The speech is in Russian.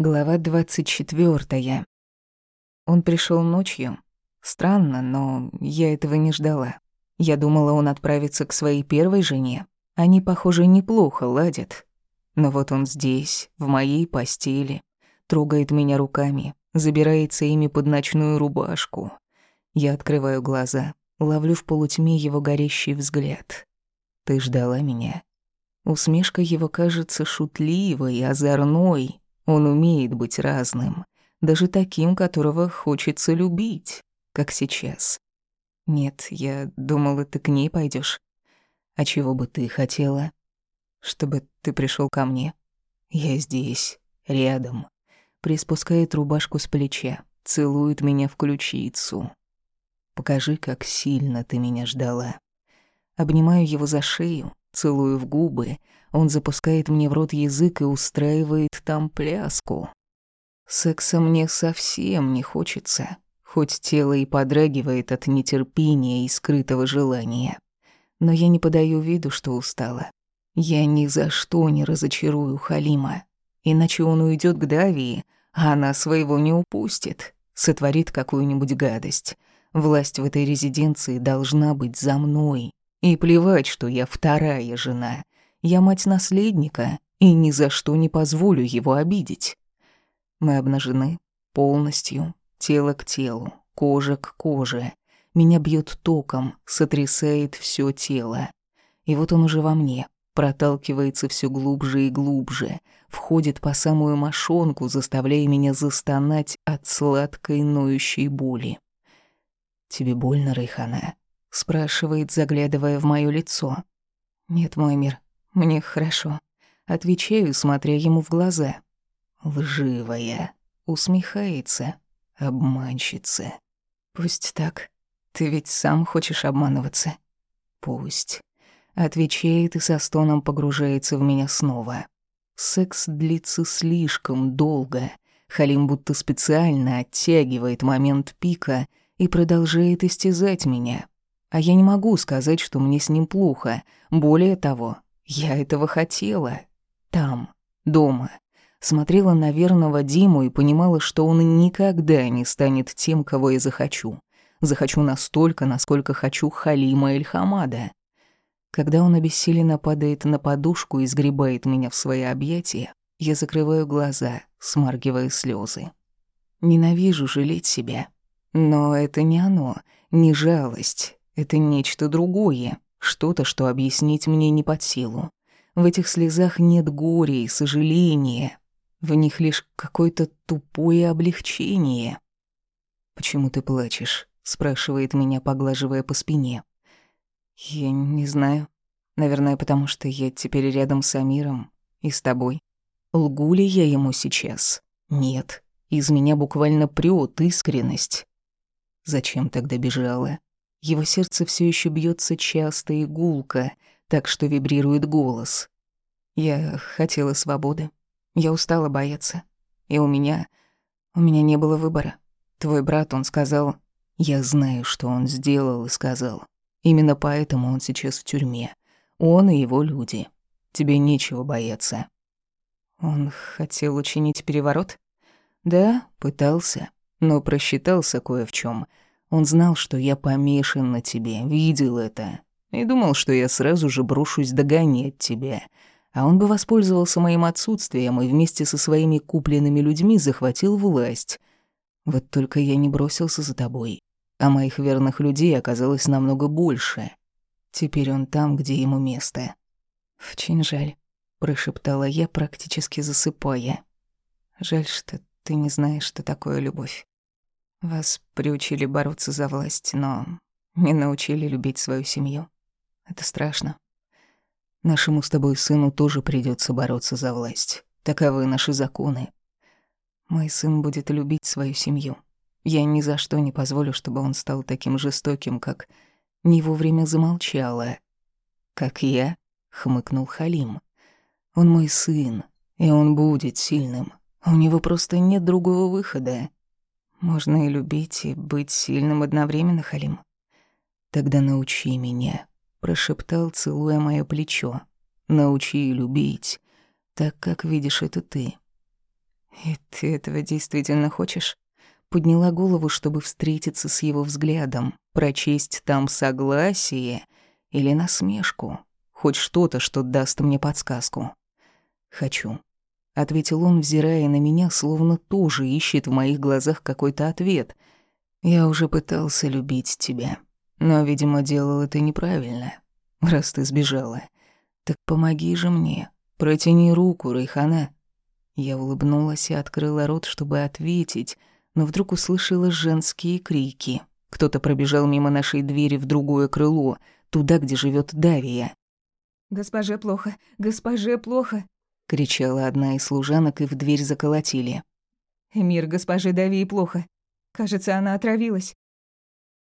Глава 24. Он пришел ночью. Странно, но я этого не ждала. Я думала, он отправится к своей первой жене. Они, похоже, неплохо ладят. Но вот он здесь, в моей постели, трогает меня руками, забирается ими под ночную рубашку. Я открываю глаза, ловлю в полутьме его горящий взгляд. «Ты ждала меня?» Усмешка его кажется шутливой, озорной, он умеет быть разным, даже таким, которого хочется любить, как сейчас. Нет, я думала, ты к ней пойдешь. А чего бы ты хотела? Чтобы ты пришел ко мне. Я здесь, рядом. Приспускает рубашку с плеча, целует меня в ключицу. Покажи, как сильно ты меня ждала. Обнимаю его за шею, целую в губы, он запускает мне в рот язык и устраивает там пляску. Секса мне совсем не хочется, хоть тело и подрагивает от нетерпения и скрытого желания. Но я не подаю виду, что устала. Я ни за что не разочарую Халима, иначе он уйдет к Давии, а она своего не упустит, сотворит какую-нибудь гадость. Власть в этой резиденции должна быть за мной. И плевать, что я вторая жена. Я мать наследника и ни за что не позволю его обидеть. Мы обнажены полностью, тело к телу, кожа к коже. Меня бьет током, сотрясает все тело. И вот он уже во мне, проталкивается все глубже и глубже, входит по самую мошонку, заставляя меня застонать от сладкой ноющей боли. «Тебе больно, Рейхана?» — спрашивает, заглядывая в моё лицо. «Нет, мой мир, мне хорошо. Отвечаю, смотря ему в глаза. Лживая. Усмехается. Обманщица. Пусть так. Ты ведь сам хочешь обманываться. Пусть. Отвечает и со стоном погружается в меня снова. Секс длится слишком долго. Халим будто специально оттягивает момент пика и продолжает истязать меня. А я не могу сказать, что мне с ним плохо. Более того, я этого хотела. Там, дома. Смотрела на верного Диму и понимала, что он никогда не станет тем, кого я захочу. Захочу настолько, насколько хочу Халима Эльхамада. Когда он обессиленно падает на подушку и сгребает меня в свои объятия, я закрываю глаза, смаргивая слезы. Ненавижу жалеть себя. Но это не оно, не жалость. Это нечто другое. Что-то, что объяснить мне не под силу. В этих слезах нет горя и сожаления. В них лишь какое-то тупое облегчение. «Почему ты плачешь?» — спрашивает меня, поглаживая по спине. «Я не знаю. Наверное, потому что я теперь рядом с Амиром и с тобой. Лгу ли я ему сейчас? Нет. Из меня буквально прёт искренность. Зачем тогда бежала? Его сердце все еще бьется часто и гулко, так что вибрирует голос. Я хотела свободы. Я устала бояться. И у меня... У меня не было выбора. Твой брат, он сказал... Я знаю, что он сделал и сказал. Именно поэтому он сейчас в тюрьме. Он и его люди. Тебе нечего бояться. Он хотел учинить переворот? Да, пытался, но просчитался кое в чем. Он знал, что я помешан на тебе, видел это. И думал, что я сразу же брошусь догонять тебя. А он бы воспользовался моим отсутствием и вместе со своими купленными людьми захватил власть. Вот только я не бросился за тобой. А моих верных людей оказалось намного больше. Теперь он там, где ему место. «Очень жаль», — прошептала я, практически засыпая. «Жаль, что ты не знаешь, что такое любовь». Вас приучили бороться за власть, но не научили любить свою семью. Это страшно. Нашему с тобой сыну тоже придется бороться за власть. Таковы наши законы. Мой сын будет любить свою семью. Я ни за что не позволю, чтобы он стал таким жестоким, как не вовремя замолчала. Как я, хмыкнул Халим. Он мой сын, и он будет сильным. У него просто нет другого выхода. Можно и любить, и быть сильным одновременно, Халим. Тогда научи меня, прошептал, целуя моё плечо. Научи любить, так как видишь это ты. «И ты этого действительно хочешь?» Подняла голову, чтобы встретиться с его взглядом, прочесть там согласие или насмешку, хоть что-то, что даст мне подсказку. «Хочу», — ответил он, взирая на меня, словно тоже ищет в моих глазах какой-то ответ. «Я уже пытался любить тебя, но, видимо, делал это неправильно, раз ты сбежала. Так помоги же мне, протяни руку, Райхана». Я улыбнулась и открыла рот, чтобы ответить, но вдруг услышала женские крики. Кто-то пробежал мимо нашей двери в другое крыло, туда, где живет Давия. «Госпоже плохо, госпоже плохо!» — кричала одна из служанок, и в дверь заколотили. «Эмир, госпоже Давии плохо. Кажется, она отравилась.